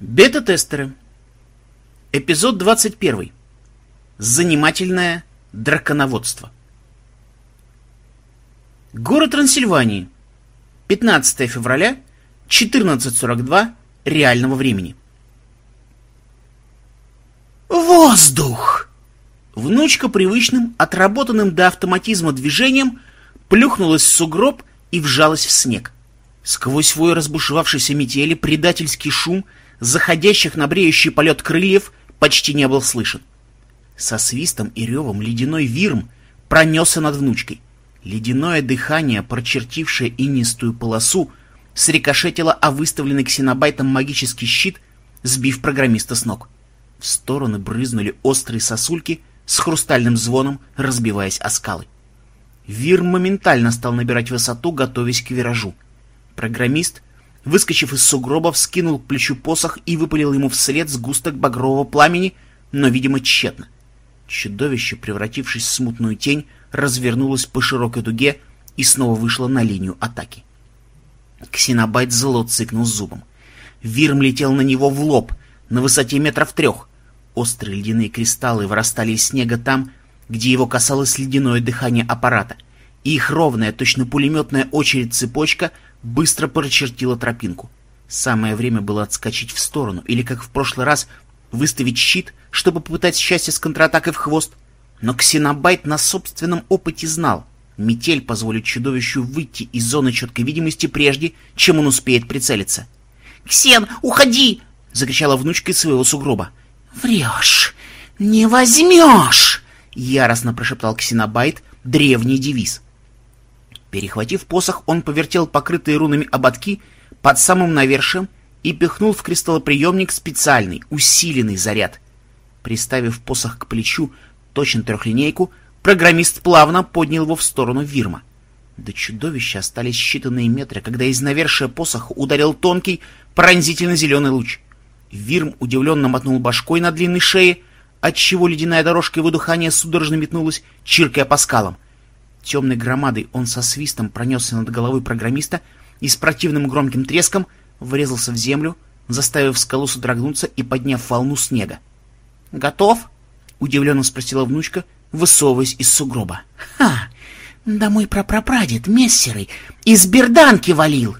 Бета-тестеры. Эпизод 21. Занимательное драконоводство. Город Трансильвании. 15 февраля, 14.42 реального времени. Воздух! Внучка привычным, отработанным до автоматизма движением плюхнулась в сугроб и вжалась в снег. Сквозь вой разбушевавшейся метели предательский шум — заходящих на бреющий полет крыльев почти не был слышен. Со свистом и ревом ледяной вирм пронесся над внучкой. Ледяное дыхание, прочертившее инистую полосу, срикошетило о выставленный ксенобайтом магический щит, сбив программиста с ног. В стороны брызнули острые сосульки с хрустальным звоном, разбиваясь о скалы. Вир моментально стал набирать высоту, готовясь к виражу. Программист выскочив из сугроба, вскинул к плечу посох и выпалил ему вслед сгусток багрового пламени, но, видимо, тщетно. Чудовище, превратившись в смутную тень, развернулось по широкой дуге и снова вышло на линию атаки. Ксенобайт зло цыкнул зубом. Вирм летел на него в лоб, на высоте метров трех. Острые ледяные кристаллы вырастали из снега там, где его касалось ледяное дыхание аппарата, и их ровная, точно пулеметная очередь цепочка — быстро прочертила тропинку. Самое время было отскочить в сторону, или, как в прошлый раз, выставить щит, чтобы попытать счастье с контратакой в хвост. Но Ксенобайт на собственном опыте знал, метель позволит чудовищу выйти из зоны четкой видимости прежде, чем он успеет прицелиться. «Ксен, уходи!» — закричала внучка из своего сугроба. «Врешь! Не возьмешь!» — яростно прошептал Ксенобайт древний девиз — Перехватив посох, он повертел покрытые рунами ободки под самым навершием и пихнул в кристаллоприемник специальный, усиленный заряд. Приставив посох к плечу, точно трехлинейку, программист плавно поднял его в сторону Вирма. До чудовища остались считанные метры, когда из навершия посоха ударил тонкий, пронзительно зеленый луч. Вирм удивленно мотнул башкой на длинной шее, отчего ледяная дорожка его дыхания судорожно метнулась, чиркая по скалам — Темной громадой он со свистом пронесся над головой программиста и с противным громким треском врезался в землю, заставив скалу содрогнуться и подняв волну снега. «Готов?» — удивленно спросила внучка, высовываясь из сугроба. «Ха! Да мой прапрапрадед, мессерый, из берданки валил!»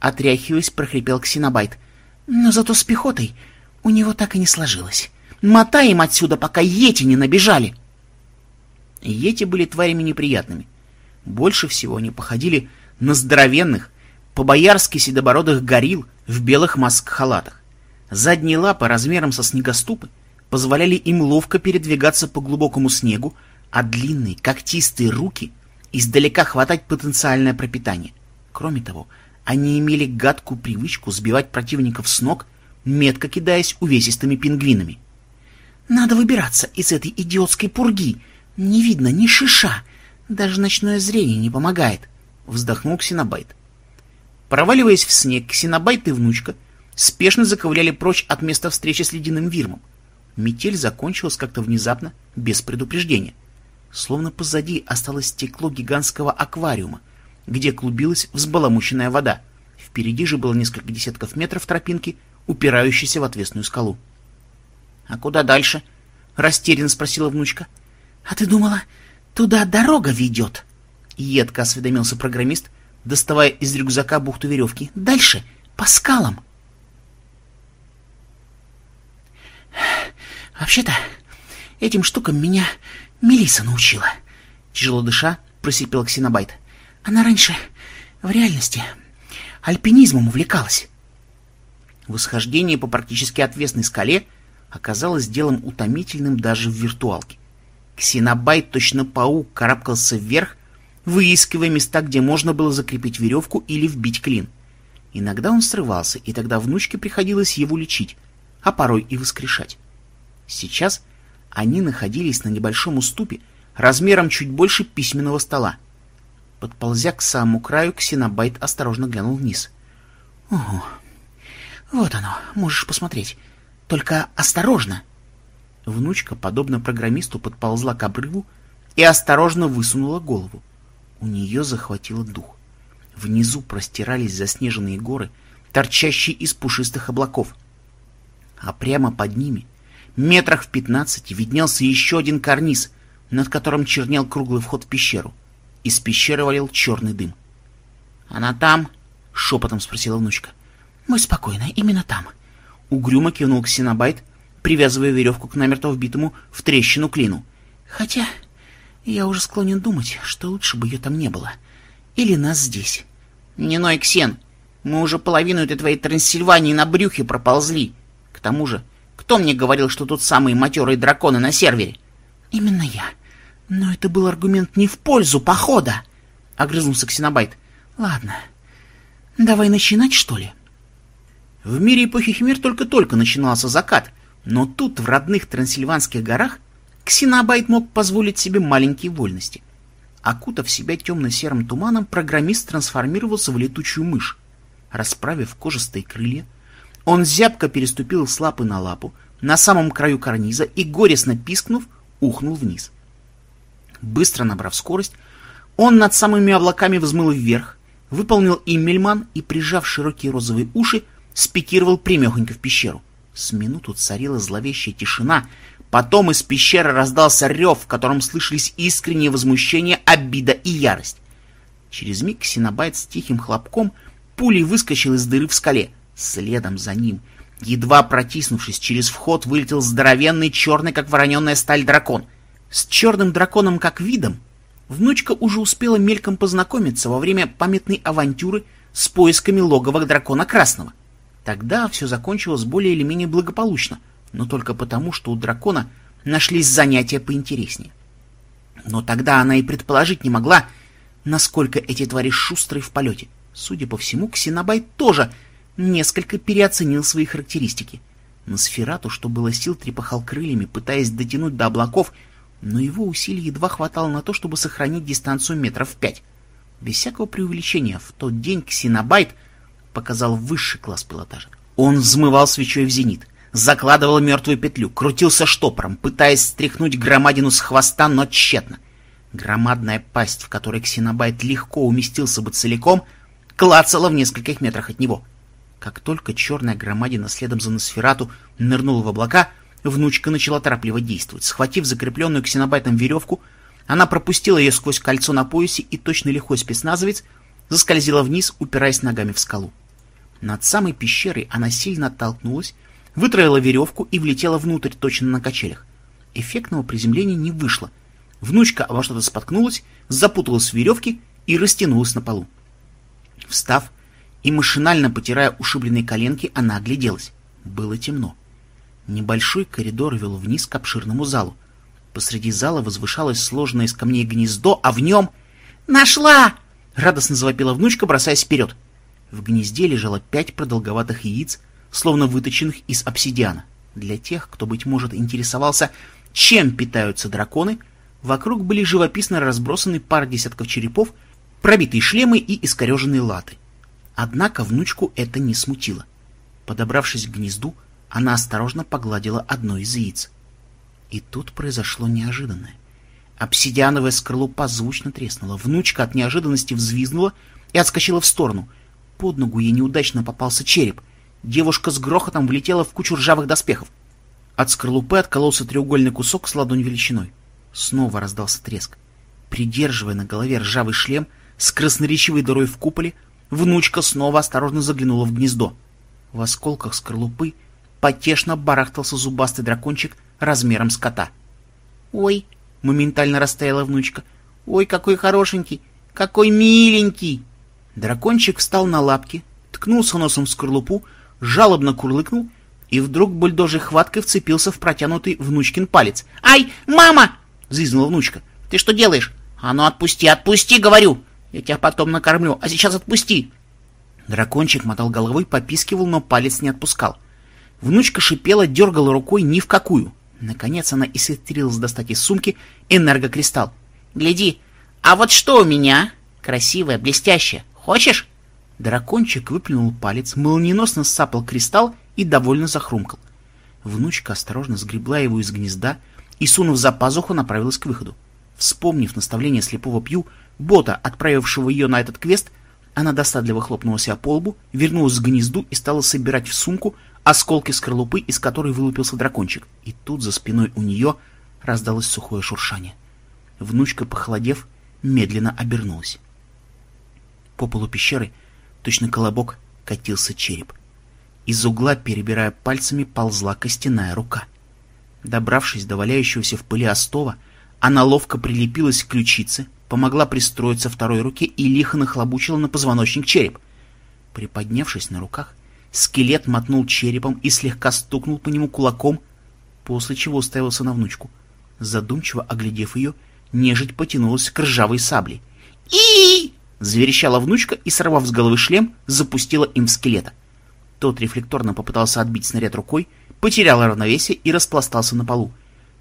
Отряхиваясь, прохрипел Ксенобайт. «Но зато с пехотой у него так и не сложилось. Мотаем отсюда, пока ети не набежали!» Йети были тварями неприятными. Больше всего они походили на здоровенных, по-боярски седобородых горил в белых маск-халатах. Задние лапы размером со снегоступы позволяли им ловко передвигаться по глубокому снегу, а длинные когтистые руки издалека хватать потенциальное пропитание. Кроме того, они имели гадкую привычку сбивать противников с ног, метко кидаясь увесистыми пингвинами. «Надо выбираться из этой идиотской пурги!» Не видно ни шиша, даже ночное зрение не помогает, вздохнул Ксенобайт. Проваливаясь в снег, Ксенобайт и внучка спешно заковыляли прочь от места встречи с ледяным вирмом. Метель закончилась как-то внезапно, без предупреждения. Словно позади осталось стекло гигантского аквариума, где клубилась взбаламученная вода. Впереди же было несколько десятков метров тропинки, упирающейся в отвесную скалу. — А куда дальше? — растерянно спросила внучка. — «А ты думала, туда дорога ведет?» Едко осведомился программист, доставая из рюкзака бухту веревки. «Дальше, по скалам». «Вообще-то, этим штукам меня Мелиса научила», — тяжело дыша просипел Ксенобайт. «Она раньше в реальности альпинизмом увлекалась». Восхождение по практически отвесной скале оказалось делом утомительным даже в виртуалке. Ксенобайт, точно паук, карабкался вверх, выискивая места, где можно было закрепить веревку или вбить клин. Иногда он срывался, и тогда внучке приходилось его лечить, а порой и воскрешать. Сейчас они находились на небольшом уступе, размером чуть больше письменного стола. Подползя к самому краю, Ксенобайт осторожно глянул вниз. — Ого, вот оно, можешь посмотреть. Только осторожно! — Внучка, подобно программисту, подползла к обрыву и осторожно высунула голову. У нее захватило дух. Внизу простирались заснеженные горы, торчащие из пушистых облаков. А прямо под ними, метрах в пятнадцати, виднелся еще один карниз, над которым чернел круглый вход в пещеру. Из пещеры валил черный дым. «Она там?» — шепотом спросила внучка. «Мы спокойно, именно там». Угрюмо кивнул Ксенобайт, привязывая веревку к намертво вбитому в трещину клину. «Хотя я уже склонен думать, что лучше бы ее там не было. Или нас здесь». «Не ной, Ксен, мы уже половину этой твоей Трансильвании на брюхе проползли. К тому же, кто мне говорил, что тут самые матерые драконы на сервере?» «Именно я. Но это был аргумент не в пользу похода», — огрызнулся Ксенобайт. «Ладно, давай начинать, что ли?» В мире эпохи Химер только-только начинался закат, но тут, в родных Трансильванских горах, Ксенобайт мог позволить себе маленькие вольности. Окутав себя темно-серым туманом, программист трансформировался в летучую мышь. Расправив кожистые крылья, он зябко переступил с лапы на лапу, на самом краю карниза и, горестно пискнув, ухнул вниз. Быстро набрав скорость, он над самыми облаками взмыл вверх, выполнил иммельман и, прижав широкие розовые уши, спикировал примехонько в пещеру. С минуту царила зловещая тишина, потом из пещеры раздался рев, в котором слышались искреннее возмущение, обида и ярость. Через миг Ксенобайт с тихим хлопком пулей выскочил из дыры в скале. Следом за ним, едва протиснувшись через вход, вылетел здоровенный черный, как вороненная сталь, дракон. С черным драконом как видом внучка уже успела мельком познакомиться во время памятной авантюры с поисками логова дракона Красного — Тогда все закончилось более или менее благополучно, но только потому, что у дракона нашлись занятия поинтереснее. Но тогда она и предположить не могла, насколько эти твари шустрые в полете. Судя по всему, Ксенобайт тоже несколько переоценил свои характеристики. Носферату, что было сил, трепахал крыльями, пытаясь дотянуть до облаков, но его усилий едва хватало на то, чтобы сохранить дистанцию метров пять. Без всякого преувеличения, в тот день Ксенобайт показал высший класс пилотажа. Он взмывал свечой в зенит, закладывал мертвую петлю, крутился штопором, пытаясь стряхнуть громадину с хвоста, но тщетно. Громадная пасть, в которой ксенобайт легко уместился бы целиком, клацала в нескольких метрах от него. Как только черная громадина следом за Носферату нырнула в облака, внучка начала торопливо действовать. Схватив закрепленную ксенобайтом веревку, она пропустила ее сквозь кольцо на поясе, и точно лихой спецназовец заскользила вниз, упираясь ногами в скалу. Над самой пещерой она сильно оттолкнулась, вытроила веревку и влетела внутрь точно на качелях. Эффектного приземления не вышло. Внучка обо что-то споткнулась, запуталась в веревке и растянулась на полу. Встав и машинально потирая ушибленные коленки, она огляделась. Было темно. Небольшой коридор вел вниз к обширному залу. Посреди зала возвышалось сложенное из камней гнездо, а в нем... «Нашла!» — радостно завопила внучка, бросаясь вперед. В гнезде лежало пять продолговатых яиц, словно выточенных из обсидиана. Для тех, кто, быть может, интересовался, чем питаются драконы, вокруг были живописно разбросаны пара десятков черепов, пробитые шлемы и искореженные латы. Однако внучку это не смутило. Подобравшись к гнезду, она осторожно погладила одно из яиц. И тут произошло неожиданное. Обсидиановая скорлупа звучно треснула. Внучка от неожиданности взвизгнула и отскочила в сторону — под ногу ей неудачно попался череп. Девушка с грохотом влетела в кучу ржавых доспехов. От скорлупы откололся треугольный кусок с ладонь величиной. Снова раздался треск. Придерживая на голове ржавый шлем с красноречивой дырой в куполе, внучка снова осторожно заглянула в гнездо. В осколках скорлупы потешно барахтался зубастый дракончик размером с кота. «Ой!» — моментально растаяла внучка. «Ой, какой хорошенький! Какой миленький!» Дракончик встал на лапки, ткнулся носом в скорлупу, жалобно курлыкнул и вдруг бульдожей хваткой вцепился в протянутый внучкин палец. «Ай, мама!» — взвизгнула внучка. «Ты что делаешь? А ну отпусти, отпусти, говорю! Я тебя потом накормлю, а сейчас отпусти!» Дракончик мотал головой, попискивал, но палец не отпускал. Внучка шипела, дергала рукой ни в какую. Наконец она исхитрилась достать из сумки энергокристалл. «Гляди, а вот что у меня? Красивое, блестящее. Хочешь?» Дракончик выплюнул палец, молниеносно сапал кристалл и довольно захрумкал. Внучка осторожно сгребла его из гнезда и, сунув за пазуху, направилась к выходу. Вспомнив наставление слепого Пью, бота, отправившего ее на этот квест, она досадливо хлопнула себя по лбу, вернулась к гнезду и стала собирать в сумку осколки скорлупы, из которой вылупился дракончик. И тут за спиной у нее раздалось сухое шуршание. Внучка, похолодев, медленно обернулась. По полу пещеры, точно колобок, катился череп. Из угла, перебирая пальцами, ползла костяная рука. Добравшись до валяющегося в пыли остова, она ловко прилепилась к ключице, помогла пристроиться второй руке и лихо нахлобучила на позвоночник череп. Приподнявшись на руках, скелет мотнул черепом и слегка стукнул по нему кулаком, после чего уставился на внучку. Задумчиво оглядев ее, нежить потянулась к ржавой сабле. и заверещала внучка и, сорвав с головы шлем, запустила им в скелета. Тот рефлекторно попытался отбить снаряд рукой, потерял равновесие и распластался на полу.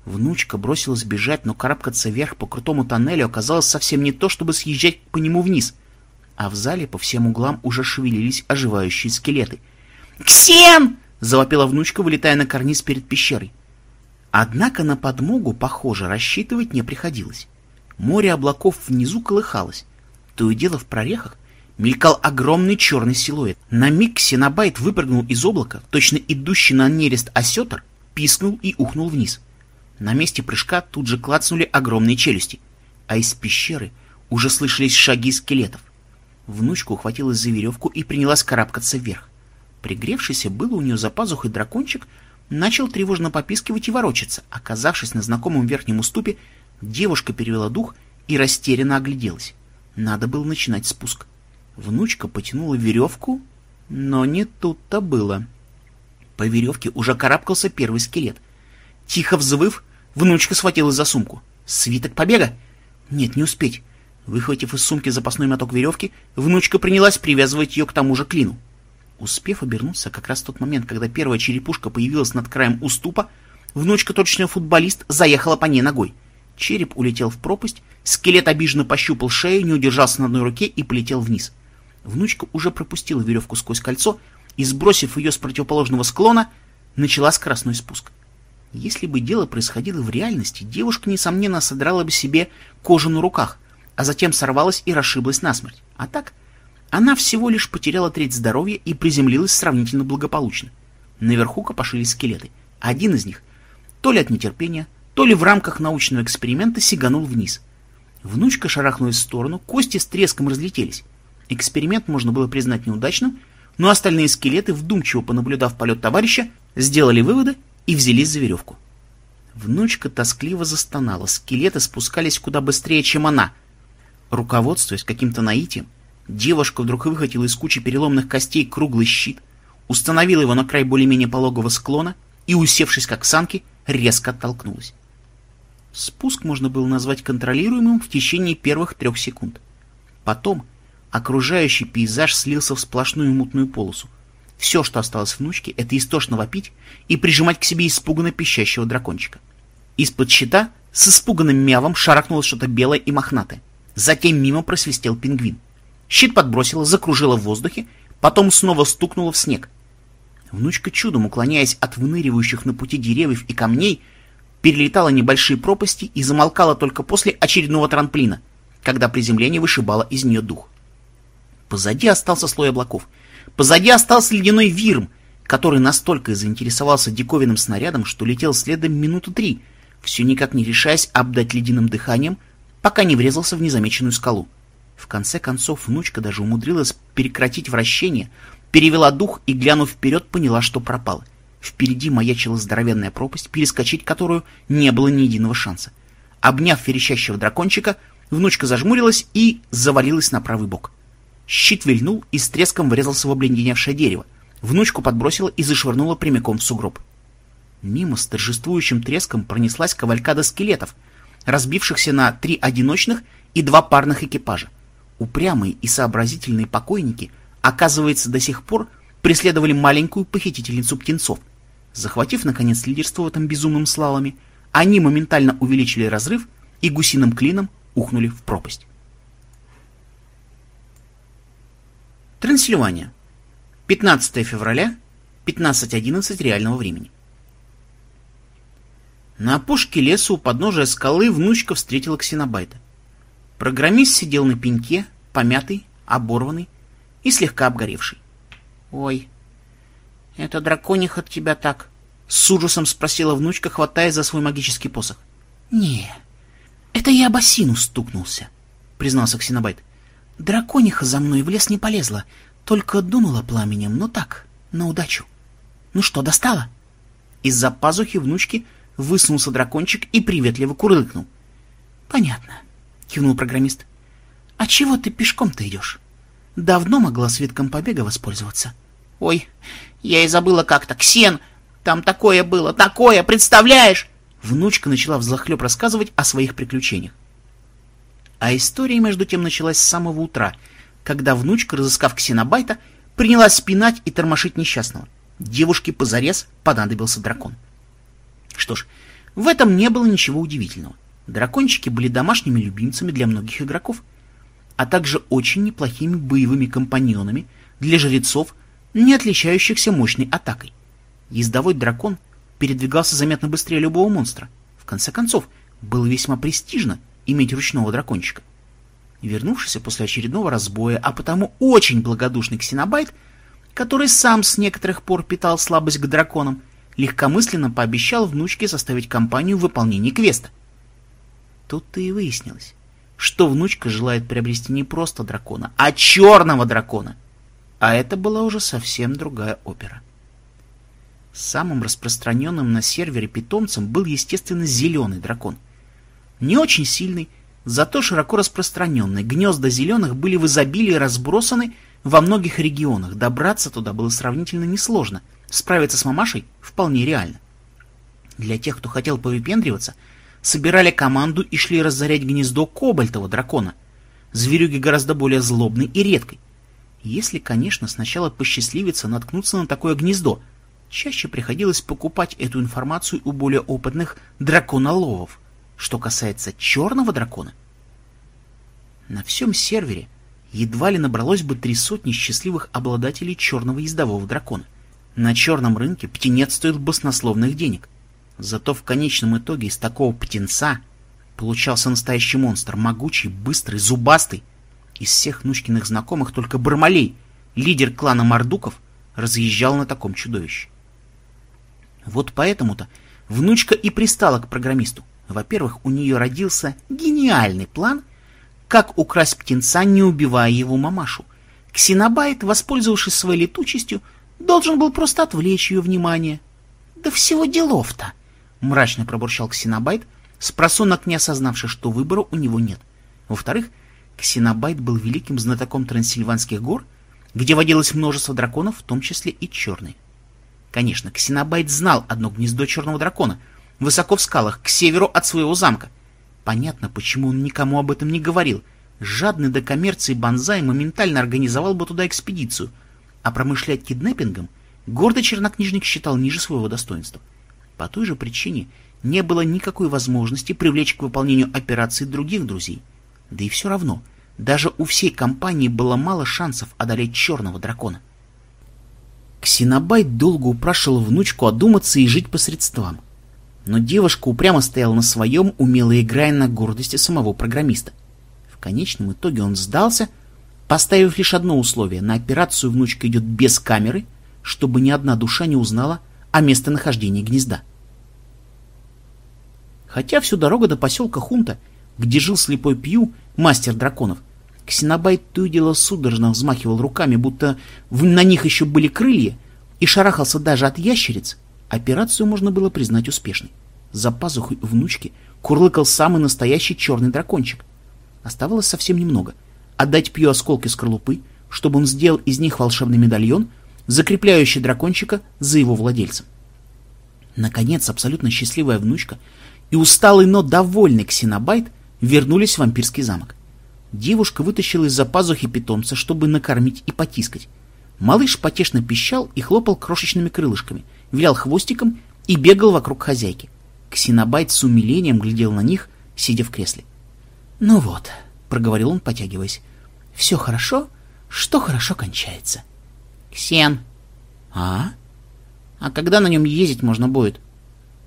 Внучка бросилась бежать, но карабкаться вверх по крутому тоннелю оказалось совсем не то, чтобы съезжать по нему вниз. А в зале по всем углам уже шевелились оживающие скелеты. «Ксен!» — завопила внучка, вылетая на карниз перед пещерой. Однако на подмогу, похоже, рассчитывать не приходилось. Море облаков внизу колыхалось. То и дело в прорехах мелькал огромный черный силуэт. На миг Синабайт выпрыгнул из облака, точно идущий на нерест осетр, пискнул и ухнул вниз. На месте прыжка тут же клацнули огромные челюсти, а из пещеры уже слышались шаги скелетов. Внучка ухватилась за веревку и принялась карабкаться вверх. Пригревшийся было у нее за пазухой дракончик начал тревожно попискивать и ворочаться. Оказавшись на знакомом верхнем уступе, девушка перевела дух и растерянно огляделась. Надо было начинать спуск. Внучка потянула веревку, но не тут-то было. По веревке уже карабкался первый скелет. Тихо взвыв, внучка схватилась за сумку. «Свиток побега?» «Нет, не успеть». Выхватив из сумки запасной моток веревки, внучка принялась привязывать ее к тому же клину. Успев обернуться как раз в тот момент, когда первая черепушка появилась над краем уступа, внучка, точно футболист, заехала по ней ногой. Череп улетел в пропасть, скелет обиженно пощупал шею, не удержался на одной руке и полетел вниз. Внучка уже пропустила веревку сквозь кольцо и, сбросив ее с противоположного склона, начала скоростной спуск. Если бы дело происходило в реальности, девушка, несомненно, содрала бы себе кожу на руках, а затем сорвалась и расшиблась насмерть. А так, она всего лишь потеряла треть здоровья и приземлилась сравнительно благополучно. Наверху копошились скелеты. Один из них, то ли от нетерпения, то ли в рамках научного эксперимента, сиганул вниз. Внучка шарахнулась в сторону, кости с треском разлетелись. Эксперимент можно было признать неудачным, но остальные скелеты, вдумчиво понаблюдав полет товарища, сделали выводы и взялись за веревку. Внучка тоскливо застонала, скелеты спускались куда быстрее, чем она. Руководствуясь каким-то наитием, девушка вдруг выхватила из кучи переломных костей круглый щит, установила его на край более-менее пологого склона и, усевшись как санки, резко оттолкнулась. Спуск можно было назвать контролируемым в течение первых трех секунд. Потом окружающий пейзаж слился в сплошную мутную полосу. Все, что осталось внучке, это истошно вопить и прижимать к себе испуганно пищащего дракончика. Из-под щита с испуганным мявом шарахнуло что-то белое и мохнатое. Затем мимо просвистел пингвин. Щит подбросило, закружило в воздухе, потом снова стукнуло в снег. Внучка чудом, уклоняясь от выныривающих на пути деревьев и камней, перелетала небольшие пропасти и замолкала только после очередного трамплина, когда приземление вышибало из нее дух. Позади остался слой облаков — Позади остался ледяной вирм, который настолько заинтересовался диковинным снарядом, что летел следом минуту три, все никак не решаясь обдать ледяным дыханием, пока не врезался в незамеченную скалу. В конце концов, внучка даже умудрилась прекратить вращение, перевела дух и, глянув вперед, поняла, что пропала. Впереди маячила здоровенная пропасть, перескочить которую не было ни единого шанса. Обняв верещащего дракончика, внучка зажмурилась и завалилась на правый бок. Щит вильнул и с треском врезался в обледеневшее дерево. Внучку подбросило и зашвырнуло прямиком в сугроб. Мимо с торжествующим треском пронеслась кавалькада скелетов, разбившихся на три одиночных и два парных экипажа. Упрямые и сообразительные покойники, оказывается, до сих пор преследовали маленькую похитительницу птенцов. Захватив, наконец, лидерство в этом безумном слаломе, они моментально увеличили разрыв и гусиным клином ухнули в пропасть. Трансильвания. 15 февраля, 15.11 реального времени. На опушке леса у подножия скалы внучка встретила ксенобайта. Программист сидел на пеньке, помятый, оборванный и слегка обгоревший. «Ой, Это драконих от тебя так? С ужасом спросила внучка, хватая за свой магический посох. Не, это я об осину стукнулся, признался Ксенобайт. Дракониха за мной в лес не полезла, только дунула пламенем, но так, на удачу. Ну что, достала? Из-за пазухи внучки высунулся дракончик и приветливо курлыкнул. Понятно, кивнул программист. А чего ты пешком-то идешь? Давно могла свитком побега воспользоваться. Ой, я и забыла как-то. Ксен, там такое было, такое, представляешь? Внучка начала взахлеб рассказывать о своих приключениях. А история, между тем, началась с самого утра, когда внучка, разыскав ксенобайта, принялась спинать и тормошить несчастного. Девушке позарез понадобился дракон. Что ж, в этом не было ничего удивительного. Дракончики были домашними любимцами для многих игроков, а также очень неплохими боевыми компаньонами для жрецов, не отличающихся мощной атакой. Ездовой дракон передвигался заметно быстрее любого монстра. В конце концов, было весьма престижно иметь ручного дракончика. Вернувшийся после очередного разбоя, а потому очень благодушный ксенобайт, который сам с некоторых пор питал слабость к драконам, легкомысленно пообещал внучке составить компанию в выполнении квеста. Тут-то и выяснилось, что внучка желает приобрести не просто дракона, а черного дракона. А это была уже совсем другая опера. Самым распространенным на сервере питомцем был, естественно, зеленый дракон. Не очень сильный, зато широко распространенный. Гнезда зеленых были в изобилии разбросаны во многих регионах. Добраться туда было сравнительно несложно. Справиться с мамашей вполне реально. Для тех, кто хотел повыпендриваться, собирали команду и шли разорять гнездо кобальтового дракона. Зверюги гораздо более злобной и редкой. Если, конечно, сначала посчастливится наткнуться на такое гнездо — чаще приходилось покупать эту информацию у более опытных драконоловов. Что касается черного дракона, на всем сервере едва ли набралось бы три сотни счастливых обладателей черного ездового дракона. На черном рынке птенец стоил баснословных денег. Зато в конечном итоге из такого птенца получался настоящий монстр, могучий, быстрый, зубастый. Из всех Нучкиных знакомых только Бармалей, лидер клана Мордуков, разъезжал на таком чудовище. Вот поэтому-то внучка и пристала к программисту. Во-первых, у нее родился гениальный план, как украсть птенца, не убивая его мамашу. Ксенобайт, воспользовавшись своей летучестью, должен был просто отвлечь ее внимание. «Да всего делов-то!» — мрачно пробурчал Ксенобайт, спросонок не осознавший, что выбора у него нет. Во-вторых, Ксенобайт был великим знатоком Трансильванских гор, где водилось множество драконов, в том числе и черные. Конечно, Ксенобайт знал одно гнездо черного дракона, высоко в скалах, к северу от своего замка. Понятно, почему он никому об этом не говорил. Жадный до коммерции Бонзай моментально организовал бы туда экспедицию, а промышлять киднеппингом гордый чернокнижник считал ниже своего достоинства. По той же причине не было никакой возможности привлечь к выполнению операции других друзей. Да и все равно, даже у всей компании было мало шансов одолеть черного дракона. Ксенобайт долго упрашивал внучку одуматься и жить по средствам. Но девушка упрямо стояла на своем, умело играя на гордости самого программиста. В конечном итоге он сдался, поставив лишь одно условие — на операцию внучка идет без камеры, чтобы ни одна душа не узнала о местонахождении гнезда. Хотя всю дорогу до поселка Хунта, где жил слепой Пью, мастер драконов, Ксенобайт то и дело судорожно взмахивал руками, будто на них еще были крылья, и шарахался даже от ящериц, операцию можно было признать успешной. За пазухой внучки курлыкал самый настоящий черный дракончик. Оставалось совсем немного. Отдать Пью осколки скорлупы, чтобы он сделал из них волшебный медальон, закрепляющий дракончика за его владельцем. Наконец, абсолютно счастливая внучка и усталый, но довольный ксенобайт вернулись в вампирский замок. Девушка вытащила из-за пазухи питомца, чтобы накормить и потискать. Малыш потешно пищал и хлопал крошечными крылышками, вилял хвостиком и бегал вокруг хозяйки. Ксенобайт с умилением глядел на них, сидя в кресле. «Ну вот», — проговорил он, потягиваясь, — «все хорошо, что хорошо кончается». «Ксен». «А? А когда на нем ездить можно будет?»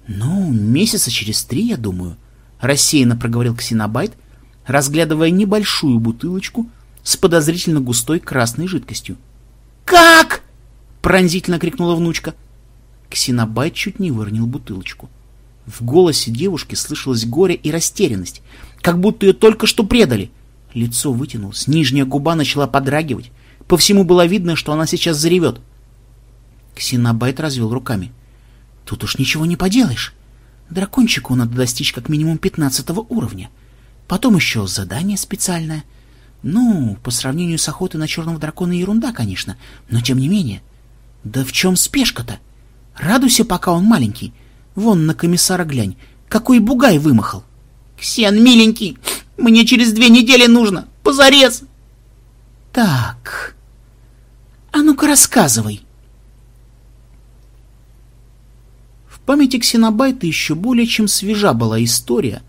«Ну, месяца через три, я думаю», — рассеянно проговорил Ксенобайт, — разглядывая небольшую бутылочку с подозрительно густой красной жидкостью. «Как?» — пронзительно крикнула внучка. Ксенобайт чуть не выронил бутылочку. В голосе девушки слышалось горе и растерянность, как будто ее только что предали. Лицо вытянулось, нижняя губа начала подрагивать. По всему было видно, что она сейчас заревет. Ксенобайт развел руками. Тут уж ничего не поделаешь. Дракончику надо достичь как минимум пятнадцатого уровня. Потом еще задание специальное. Ну, по сравнению с охотой на черного дракона ерунда, конечно, но тем не менее. Да в чем спешка-то? Радуйся, пока он маленький. Вон на комиссара глянь, какой бугай вымахал. Ксен, миленький, мне через две недели нужно. Позарез. Так, а ну-ка рассказывай. В памяти Ксенобайта еще более чем свежа была история,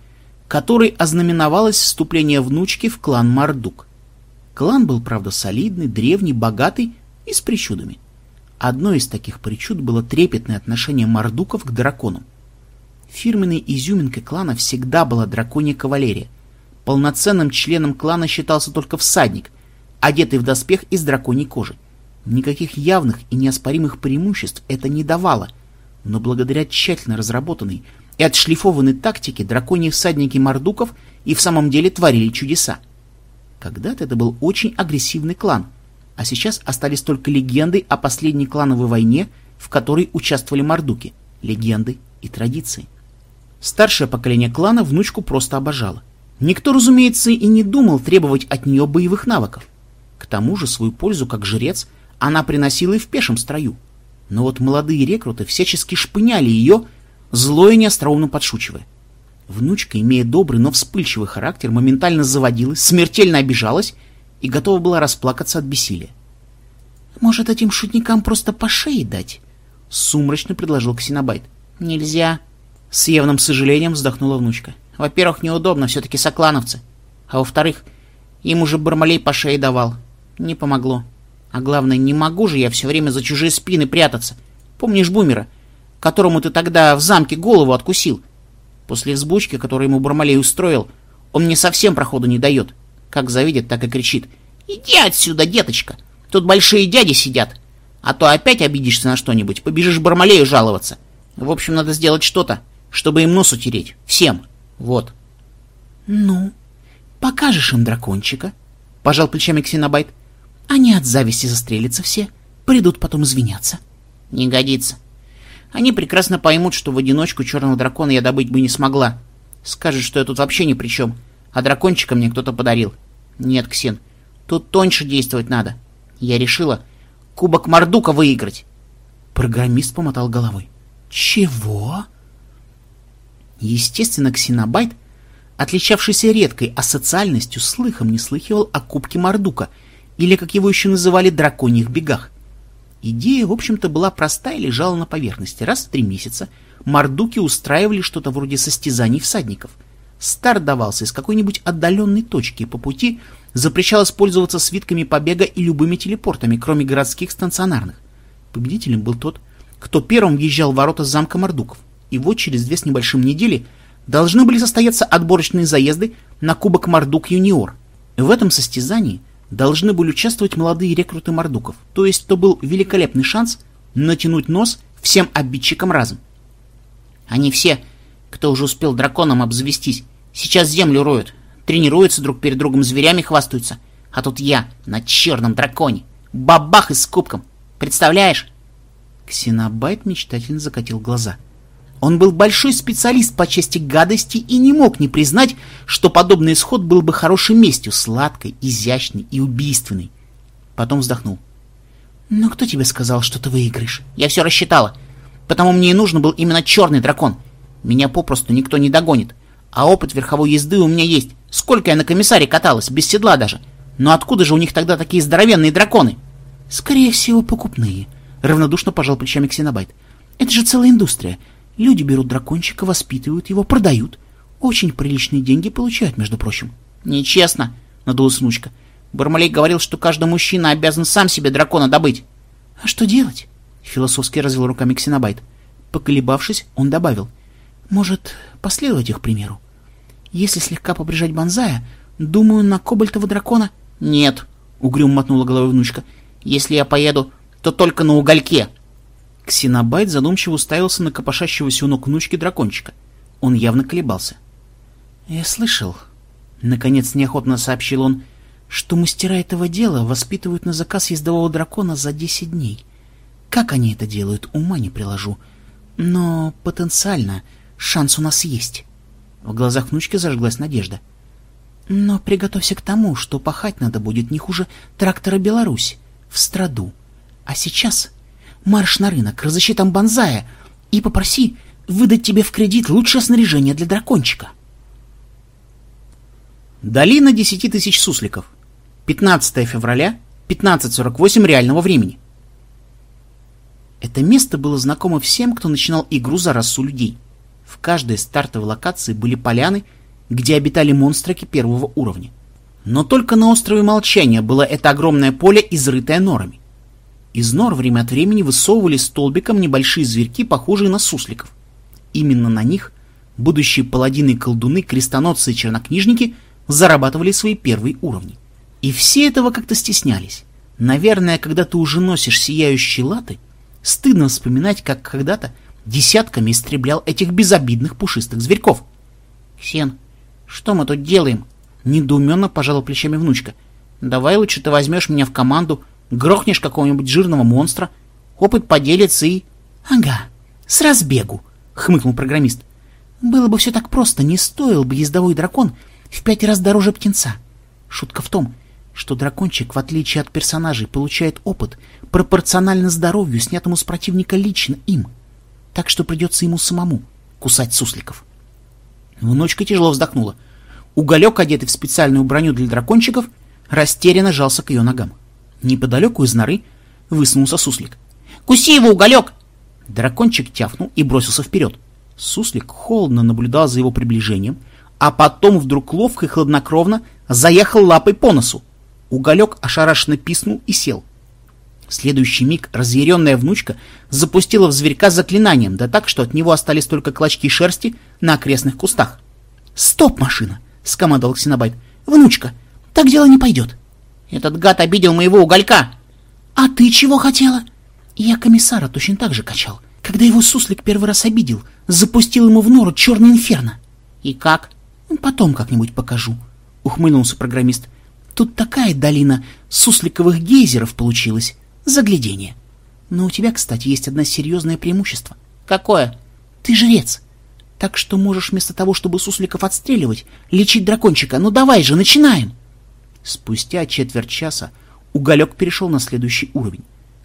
которой ознаменовалось вступление внучки в клан Мардук. Клан был, правда, солидный, древний, богатый и с причудами. Одной из таких причуд было трепетное отношение мордуков к драконам. Фирменной изюминкой клана всегда была драконья кавалерия. Полноценным членом клана считался только всадник, одетый в доспех из драконьей кожи. Никаких явных и неоспоримых преимуществ это не давало, но благодаря тщательно разработанной и отшлифованной тактике драконьи всадники мордуков и в самом деле творили чудеса. Когда-то это был очень агрессивный клан — а сейчас остались только легенды о последней клановой войне, в которой участвовали мордуки, легенды и традиции. Старшее поколение клана внучку просто обожало. Никто, разумеется, и не думал требовать от нее боевых навыков. К тому же свою пользу как жрец она приносила и в пешем строю. Но вот молодые рекруты всячески шпыняли ее, зло и неостроумно подшучивая. Внучка, имея добрый, но вспыльчивый характер, моментально заводилась, смертельно обижалась и готова была расплакаться от бессилия. «Может, этим шутникам просто по шее дать?» — сумрачно предложил Ксенобайт. «Нельзя!» — с явным сожалением вздохнула внучка. «Во-первых, неудобно, все-таки соклановцы. А во-вторых, им уже Бармалей по шее давал. Не помогло. А главное, не могу же я все время за чужие спины прятаться. Помнишь Бумера, которому ты тогда в замке голову откусил? После взбучки, которую ему Бармалей устроил, он мне совсем проходу не дает. Как завидит, так и кричит. «Иди отсюда, деточка! Тут большие дяди сидят! А то опять обидишься на что-нибудь, побежишь Бармалею жаловаться. В общем, надо сделать что-то, чтобы им нос утереть. Всем. Вот». «Ну, покажешь им дракончика?» — пожал плечами Ксенобайт. «Они от зависти застрелятся все, придут потом извиняться». «Не годится. Они прекрасно поймут, что в одиночку черного дракона я добыть бы не смогла. Скажут, что я тут вообще ни при чем, а дракончика мне кто-то подарил. Нет, Ксен, тут тоньше действовать надо. Я решила кубок Мордука выиграть. Программист помотал головой. Чего? Естественно, Ксенобайт, отличавшийся редкой асоциальностью, слыхом не слыхивал о кубке Мордука, или, как его еще называли, драконьих бегах. Идея, в общем-то, была проста и лежала на поверхности. Раз в три месяца мордуки устраивали что-то вроде состязаний всадников — Старт давался из какой-нибудь отдаленной точки, и по пути запрещалось пользоваться свитками побега и любыми телепортами, кроме городских станционарных. Победителем был тот, кто первым въезжал в ворота замка Мордуков. И вот через две с небольшим недели должны были состояться отборочные заезды на Кубок Мордук Юниор. В этом состязании должны были участвовать молодые рекруты Мордуков, то есть то был великолепный шанс натянуть нос всем обидчикам разом. Они все кто уже успел драконом обзавестись. Сейчас землю роют, тренируются друг перед другом, зверями хвастаются. А тут я на черном драконе. Бабах и с кубком. Представляешь? Ксенобайт мечтательно закатил глаза. Он был большой специалист по части гадости и не мог не признать, что подобный исход был бы хорошей местью, сладкой, изящной и убийственной. Потом вздохнул. «Но кто тебе сказал, что ты выиграешь?» «Я все рассчитала. Потому мне и нужен был именно черный дракон. Меня попросту никто не догонит. А опыт верховой езды у меня есть. Сколько я на комиссаре каталась, без седла даже. Но откуда же у них тогда такие здоровенные драконы? Скорее всего, покупные. Равнодушно пожал плечами Ксенобайт. Это же целая индустрия. Люди берут дракончика, воспитывают его, продают. Очень приличные деньги получают, между прочим. Нечестно, надулась внучка. Бармалей говорил, что каждый мужчина обязан сам себе дракона добыть. А что делать? Философски развел руками Ксенобайт. Поколебавшись, он добавил. Может, последовать их примеру? Если слегка побрежать Бонзая, думаю, на кобальтова дракона... Нет, угрюм мотнула головой внучка. Если я поеду, то только на угольке. Ксенобайт задумчиво уставился на копошащегося у ног внучки дракончика. Он явно колебался. «Я слышал», — наконец неохотно сообщил он, — «что мастера этого дела воспитывают на заказ ездового дракона за десять дней. Как они это делают, ума не приложу. Но потенциально шанс у нас есть». В глазах внучки зажглась надежда. «Но приготовься к тому, что пахать надо будет не хуже трактора «Беларусь» в страду. А сейчас марш на рынок, разыщи там банзая и попроси выдать тебе в кредит лучшее снаряжение для дракончика». Долина десяти тысяч сусликов. 15 февраля, 15.48 реального времени. Это место было знакомо всем, кто начинал игру за расу людей. В каждой стартовой локации были поляны, где обитали монстраки первого уровня. Но только на острове Молчания было это огромное поле, изрытое норами. Из нор время от времени высовывались столбиком небольшие зверьки, похожие на сусликов. Именно на них будущие паладины и колдуны, крестоносцы и чернокнижники зарабатывали свои первые уровни. И все этого как-то стеснялись. Наверное, когда ты уже носишь сияющие латы, стыдно вспоминать, как когда-то десятками истреблял этих безобидных пушистых зверьков. «Ксен, что мы тут делаем?» Недоуменно пожала плечами внучка. «Давай лучше ты возьмешь меня в команду, грохнешь какого-нибудь жирного монстра, опыт поделится и...» «Ага, с разбегу», — хмыкнул программист. «Было бы все так просто, не стоил бы ездовой дракон в пять раз дороже птенца. Шутка в том, что дракончик, в отличие от персонажей, получает опыт пропорционально здоровью, снятому с противника лично им. Так что придется ему самому кусать сусликов». Внучка тяжело вздохнула. Уголек, одетый в специальную броню для дракончиков, растерянно жался к ее ногам. Неподалеку из норы высунулся суслик. «Куси его, уголек!» Дракончик тяфнул и бросился вперед. Суслик холодно наблюдал за его приближением, а потом вдруг ловко и хладнокровно заехал лапой по носу. Уголек ошарашенно писнул и сел. В следующий миг разъяренная внучка запустила в зверька заклинанием, да так, что от него остались только клочки шерсти на окрестных кустах. «Стоп, машина!» — скомандовал Ксенобайт. «Внучка, так дело не пойдет!» «Этот гад обидел моего уголька!» «А ты чего хотела?» «Я комиссара точно так же качал. Когда его суслик первый раз обидел, запустил ему в нору черный инферно». «И как?» «Потом как-нибудь покажу», — ухмыльнулся программист. «Тут такая долина сусликовых гейзеров получилась. Заглядение. Но у тебя, кстати, есть одно серьезное преимущество. Какое? Ты жрец. Так что можешь вместо того, чтобы сусликов отстреливать, лечить дракончика. Ну давай же, начинаем. Спустя четверть часа уголек перешел на следующий уровень.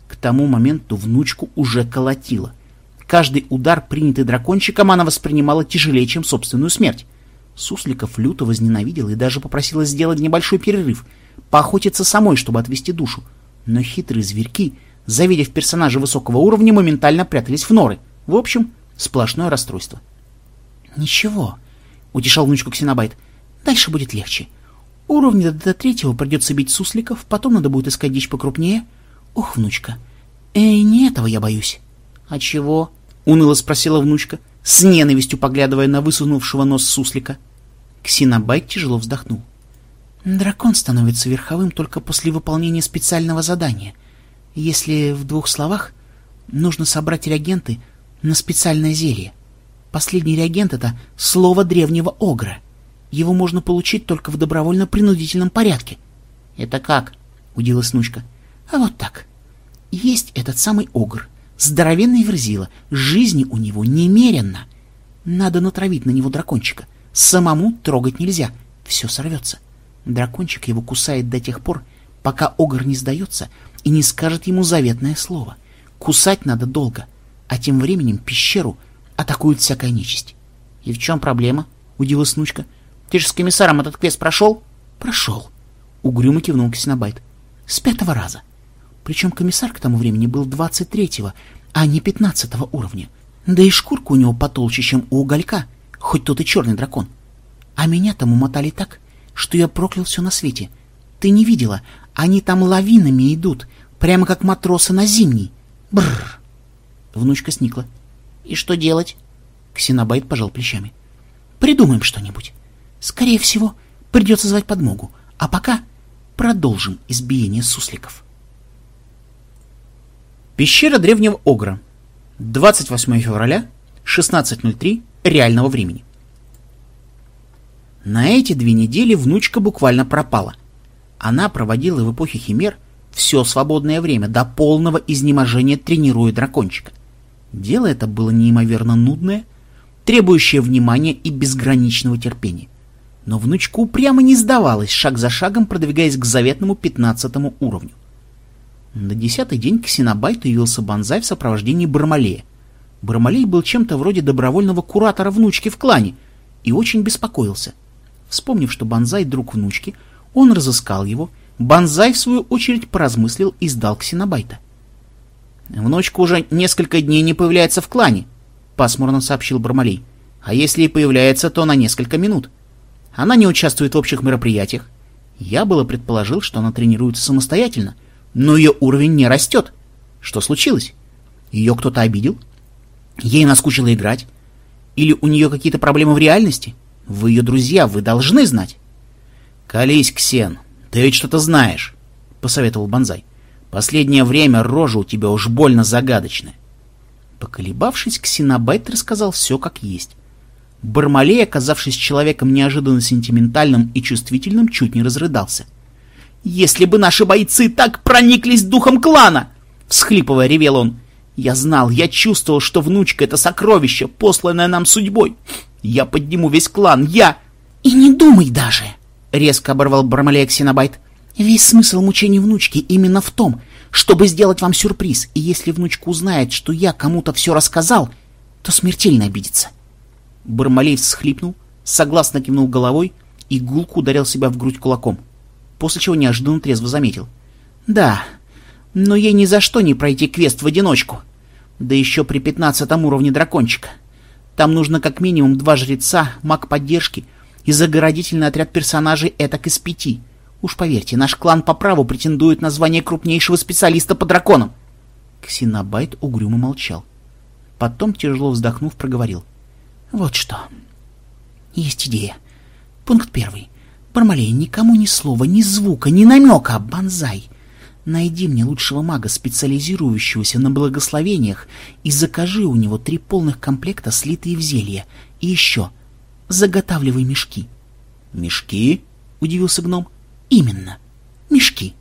К тому моменту внучку уже колотило. Каждый удар, принятый дракончиком, она воспринимала тяжелее, чем собственную смерть. Сусликов люто возненавидела и даже попросила сделать небольшой перерыв, поохотиться самой, чтобы отвести душу. Но хитрые зверьки, завидев персонажа высокого уровня, моментально прятались в норы. В общем, сплошное расстройство. «Ничего», — утешал внучку Ксенобайт, — «дальше будет легче. Уровни до третьего придется бить сусликов, потом надо будет искать дичь покрупнее. Ох, внучка, э, не этого я боюсь». «А чего?» — уныло спросила внучка, с ненавистью поглядывая на высунувшего нос суслика. Ксенобайт тяжело вздохнул. Дракон становится верховым только после выполнения специального задания. Если в двух словах, нужно собрать реагенты на специальное зелье. Последний реагент — это слово древнего огра. Его можно получить только в добровольно-принудительном порядке. — Это как? — удивилась внучка. — А вот так. Есть этот самый огр, здоровенный верзила, жизни у него немеренно. Надо натравить на него дракончика. Самому трогать нельзя, все сорвется. — Дракончик его кусает до тех пор, пока Огр не сдается и не скажет ему заветное слово. Кусать надо долго, а тем временем пещеру атакует всякая нечисть. — И в чем проблема? — удивилась Нучка. — Ты же с комиссаром этот квест прошел? — Прошел. Угрюмо кивнул Ксенобайт. — С пятого раза. Причем комиссар к тому времени был двадцать третьего, а не пятнадцатого уровня. Да и шкурка у него потолще, чем у уголька, хоть тот и черный дракон. А меня там умотали так, что я проклял все на свете. Ты не видела? Они там лавинами идут, прямо как матросы на зимний. Бррр. Внучка сникла. И что делать? Ксенобайт пожал плечами. Придумаем что-нибудь. Скорее всего, придется звать подмогу. А пока продолжим избиение сусликов. Пещера древнего Огра. 28 февраля, 16.03 реального времени. На эти две недели внучка буквально пропала. Она проводила в эпохе Химер все свободное время до полного изнеможения тренируя дракончика. Дело это было неимоверно нудное, требующее внимания и безграничного терпения. Но внучка упрямо не сдавалась, шаг за шагом продвигаясь к заветному пятнадцатому уровню. На десятый день к Синабайту явился Бонзай в сопровождении Бармалея. Бармалей был чем-то вроде добровольного куратора внучки в клане и очень беспокоился. Вспомнив, что Бонзай — друг внучки, он разыскал его. Бонзай, в свою очередь, поразмыслил и сдал Ксенобайта. «Внучка уже несколько дней не появляется в клане», — пасмурно сообщил Бармалей. «А если и появляется, то на несколько минут. Она не участвует в общих мероприятиях. Я было предположил, что она тренируется самостоятельно, но ее уровень не растет. Что случилось? Ее кто-то обидел? Ей наскучило играть? Или у нее какие-то проблемы в реальности? Вы ее друзья, вы должны знать. «Колись, Ксен, ты ведь что-то знаешь», — посоветовал Бонзай. «Последнее время рожа у тебя уж больно загадочная». Поколебавшись, Ксенобайт рассказал все как есть. Бармалей, оказавшись человеком неожиданно сентиментальным и чувствительным, чуть не разрыдался. «Если бы наши бойцы так прониклись духом клана!» — всхлипывая ревел он. «Я знал, я чувствовал, что внучка — это сокровище, посланное нам судьбой. Я подниму весь клан, я...» «И не думай даже!» — резко оборвал Бармалей Ксенобайт. «Весь смысл мучений внучки именно в том, чтобы сделать вам сюрприз, и если внучка узнает, что я кому-то все рассказал, то смертельно обидится». Бармалей всхлипнул, согласно кивнул головой и гулку ударил себя в грудь кулаком, после чего неожиданно трезво заметил. «Да, но ей ни за что не пройти квест в одиночку, да еще при пятнадцатом уровне дракончика. Там нужно как минимум два жреца, маг поддержки и загородительный отряд персонажей этак из пяти. Уж поверьте, наш клан по праву претендует на звание крупнейшего специалиста по драконам». Ксенобайт угрюмо молчал. Потом, тяжело вздохнув, проговорил. Вот что. Есть идея. Пункт первый. Бармалей, никому ни слова, ни звука, ни намека, банзай. Найди мне лучшего мага, специализирующегося на благословениях, и закажи у него три полных комплекта, слитые в зелье. И еще, заготавливай мешки. — Мешки? — удивился гном. — Именно, мешки.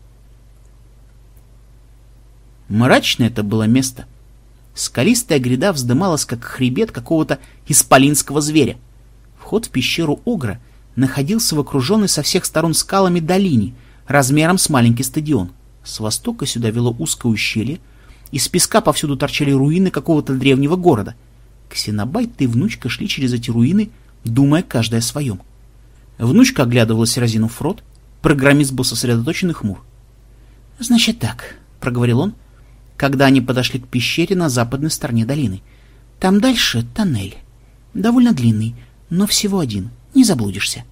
Мрачное это было место. Скалистая гряда вздымалась, как хребет какого-то исполинского зверя. Вход в пещеру Огра находился в окруженной со всех сторон скалами долине, размером с маленький стадион. С востока сюда вело узкое ущелье, из песка повсюду торчали руины какого-то древнего города. Ксенобайт и внучка шли через эти руины, думая каждая о своем. Внучка оглядывалась разинув рот, программист был сосредоточен и хмур. — Значит так, — проговорил он, когда они подошли к пещере на западной стороне долины. Там дальше тоннель. Довольно длинный, но всего один, не заблудишься.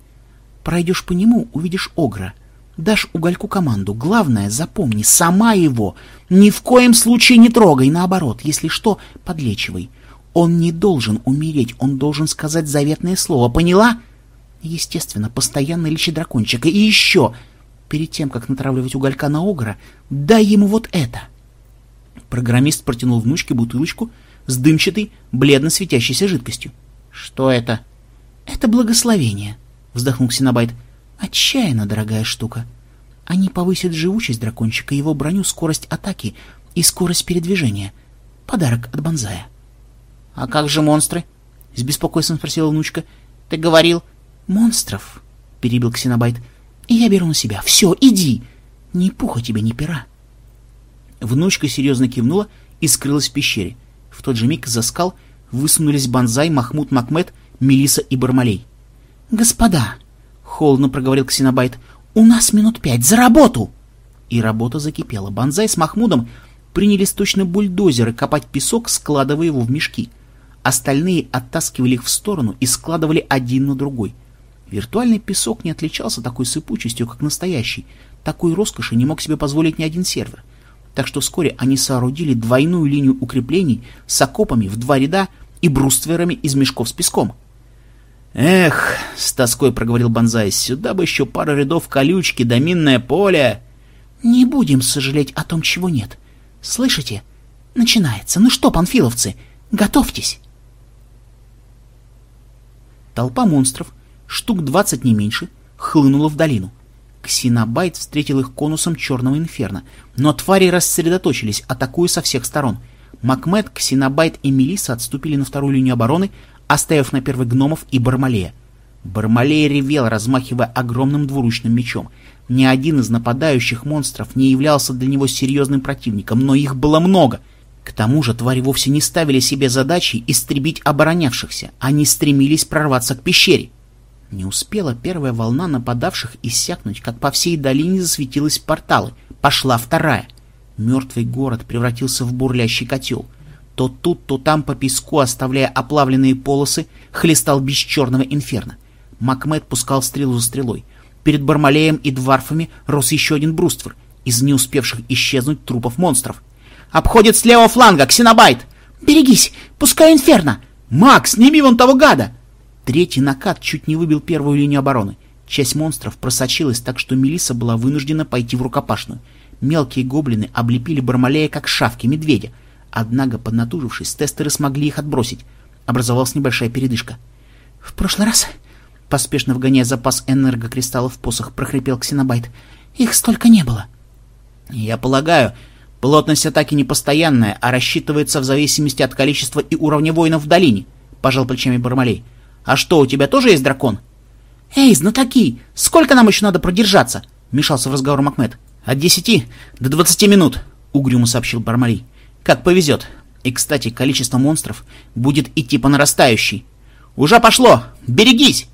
Пройдешь по нему, увидишь Огра. Дашь угольку команду. Главное, запомни, сама его. Ни в коем случае не трогай, наоборот, если что, подлечивай. Он не должен умереть, он должен сказать заветное слово, поняла? Естественно, постоянно лечи дракончика. И еще, перед тем, как натравливать уголька на Огра, дай ему вот это — Программист протянул внучке бутылочку с дымчатой, бледно светящейся жидкостью. «Что это?» «Это благословение», — вздохнул Синабайт. «Отчаянно дорогая штука. Они повысят живучесть дракончика, его броню, скорость атаки и скорость передвижения. Подарок от Бонзая». «А как же монстры?» — с беспокойством спросила внучка. «Ты говорил...» «Монстров», — перебил Ксенобайт. «И я беру на себя. Все, иди. Ни пуха тебе, ни пера». Внучка серьезно кивнула и скрылась в пещере. В тот же миг за скал высунулись Банзай, Махмуд Макмед, Мелиса и Бармалей. «Господа!» — холодно проговорил Ксенобайт. «У нас минут пять. За работу!» И работа закипела. Банзай с Махмудом принялись точно бульдозеры копать песок, складывая его в мешки. Остальные оттаскивали их в сторону и складывали один на другой. Виртуальный песок не отличался такой сыпучестью, как настоящий. Такой роскоши не мог себе позволить ни один сервер так что вскоре они соорудили двойную линию укреплений с окопами в два ряда и брустверами из мешков с песком. «Эх!» — с тоской проговорил Бонзай. «Сюда бы еще пара рядов колючки да минное поле!» «Не будем сожалеть о том, чего нет. Слышите? Начинается. Ну что, панфиловцы, готовьтесь. Толпа монстров, штук двадцать не меньше, хлынула в долину. Ксенобайт встретил их конусом черного инферно, но твари рассредоточились, атакуя со всех сторон. Макмед, Ксенобайт и Мелиса отступили на вторую линию обороны, оставив на первый гномов и Бармалея. Бармалей ревел, размахивая огромным двуручным мечом. Ни один из нападающих монстров не являлся для него серьезным противником, но их было много. К тому же твари вовсе не ставили себе задачей истребить оборонявшихся, они стремились прорваться к пещере. Не успела первая волна нападавших иссякнуть, как по всей долине засветились порталы. Пошла вторая. Мертвый город превратился в бурлящий котел. То тут, то там по песку, оставляя оплавленные полосы, хлестал бич черного инферно. Макмед пускал стрелу за стрелой. Перед Бармалеем и Дварфами рос еще один бруствер из не успевших исчезнуть трупов монстров. «Обходит с левого фланга! Ксенобайт! Берегись! Пускай инферно! Макс, сними вон того гада!» Третий накат чуть не выбил первую линию обороны. Часть монстров просочилась так, что Мелиса была вынуждена пойти в рукопашную. Мелкие гоблины облепили Бармалея как шавки медведя. Однако, поднатужившись, тестеры смогли их отбросить. Образовалась небольшая передышка. «В прошлый раз...» Поспешно вгоняя запас энергокристаллов в посох, прохрипел Ксенобайт. «Их столько не было!» «Я полагаю, плотность атаки не постоянная, а рассчитывается в зависимости от количества и уровня воинов в долине», — пожал плечами Бармалей. «А что, у тебя тоже есть дракон?» «Эй, знатоки, сколько нам еще надо продержаться?» — вмешался в разговор Макмед. «От десяти до двадцати минут», — угрюмо сообщил Бармалей. «Как повезет. И, кстати, количество монстров будет идти по нарастающей. Уже пошло! Берегись!»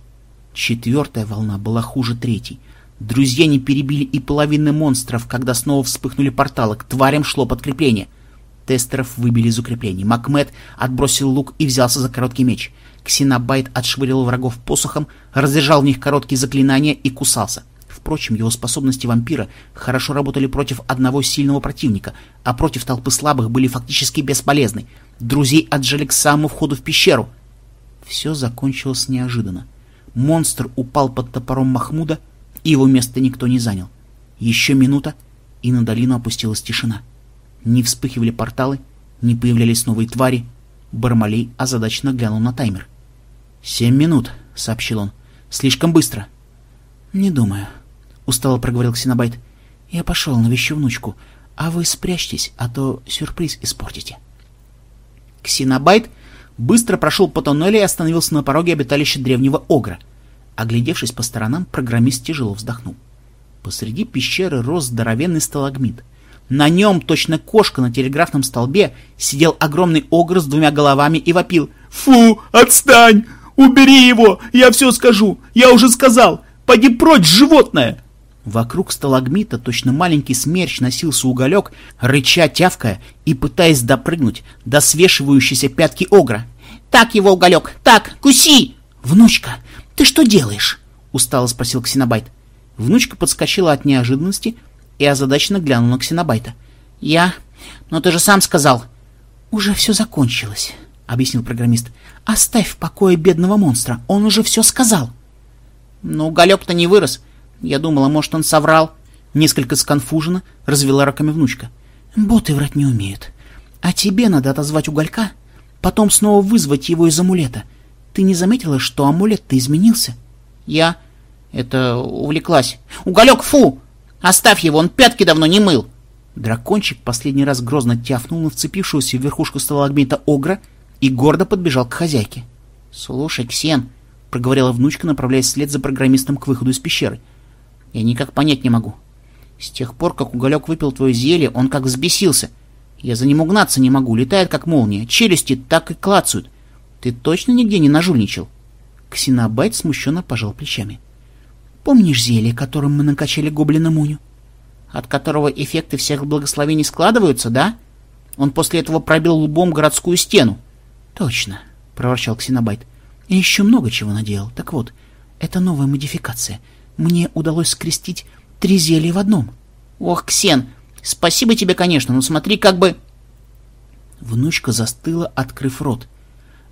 Четвертая волна была хуже третьей. Друзья не перебили и половины монстров, когда снова вспыхнули порталы. К тварям шло подкрепление. Тестеров выбили из укреплений. Макмед отбросил лук и взялся за короткий меч — Ксенобайт отшвырил врагов посохом, разряжал в них короткие заклинания и кусался. Впрочем, его способности вампира хорошо работали против одного сильного противника, а против толпы слабых были фактически бесполезны. Друзей отжали к самому входу в пещеру. Все закончилось неожиданно. Монстр упал под топором Махмуда, и его место никто не занял. Еще минута, и на долину опустилась тишина. Не вспыхивали порталы, не появлялись новые твари. Бармалей озадаченно глянул на таймер. «Семь минут», — сообщил он. «Слишком быстро». «Не думаю», — устало проговорил Ксенобайт. «Я пошел, навещу внучку, а вы спрячьтесь, а то сюрприз испортите». Ксенобайт быстро прошел по тоннелю и остановился на пороге обиталища древнего Огра. Оглядевшись по сторонам, программист тяжело вздохнул. Посреди пещеры рос здоровенный сталагмит. На нем, точно кошка на телеграфном столбе, сидел огромный огр с двумя головами и вопил «Фу, отстань! «Убери его! Я все скажу! Я уже сказал! Поди прочь, животное!» Вокруг сталагмита точно маленький смерч носился уголек, рыча, тявкая и пытаясь допрыгнуть до свешивающейся пятки огра. «Так его, уголек! Так! Куси!» «Внучка, ты что делаешь?» — устало спросил Ксенобайт. Внучка подскочила от неожиданности и озадаченно глянула на Ксенобайта. «Я? Но ты же сам сказал!» «Уже все закончилось», — объяснил программист. «Оставь в покое бедного монстра, он уже все сказал». «Ну, Галек-то не вырос. Я думала, может, он соврал». Несколько сконфуженно развела раками внучка. «Боты врать не умеют. А тебе надо отозвать уголька, потом снова вызвать его из амулета. Ты не заметила, что амулет-то изменился?» «Я... это... увлеклась. Уголек, фу! Оставь его, он пятки давно не мыл!» Дракончик последний раз грозно тяфнул на вцепившегося в верхушку сталагмита огра и гордо подбежал к хозяйке. — Слушай, Ксен, — проговорила внучка, направляясь вслед за программистом к выходу из пещеры, — я никак понять не могу. С тех пор, как уголек выпил твое зелье, он как взбесился. Я за ним угнаться не могу, летает как молния, челюсти так и клацают. Ты точно нигде не нажульничал? Ксенобайт смущенно пожал плечами. — Помнишь зелье, которым мы накачали гоблина Муню? — От которого эффекты всех благословений складываются, да? Он после этого пробил лбом городскую стену. «Точно», — проворчал Ксенобайт. «Я еще много чего наделал. Так вот, это новая модификация. Мне удалось скрестить три зелья в одном». «Ох, Ксен, спасибо тебе, конечно, но смотри, как бы...» Внучка застыла, открыв рот.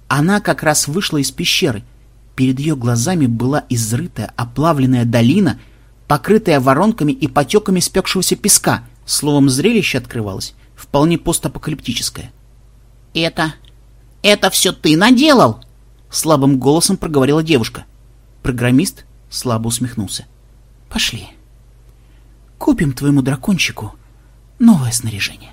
Она как раз вышла из пещеры. Перед ее глазами была изрытая, оплавленная долина, покрытая воронками и потеками спекшегося песка. Словом, зрелище открывалось вполне постапокалиптическое. «Это... это все ты наделал?» Слабым голосом проговорила девушка. Программист слабо усмехнулся. «Пошли. Купим твоему дракончику новое снаряжение».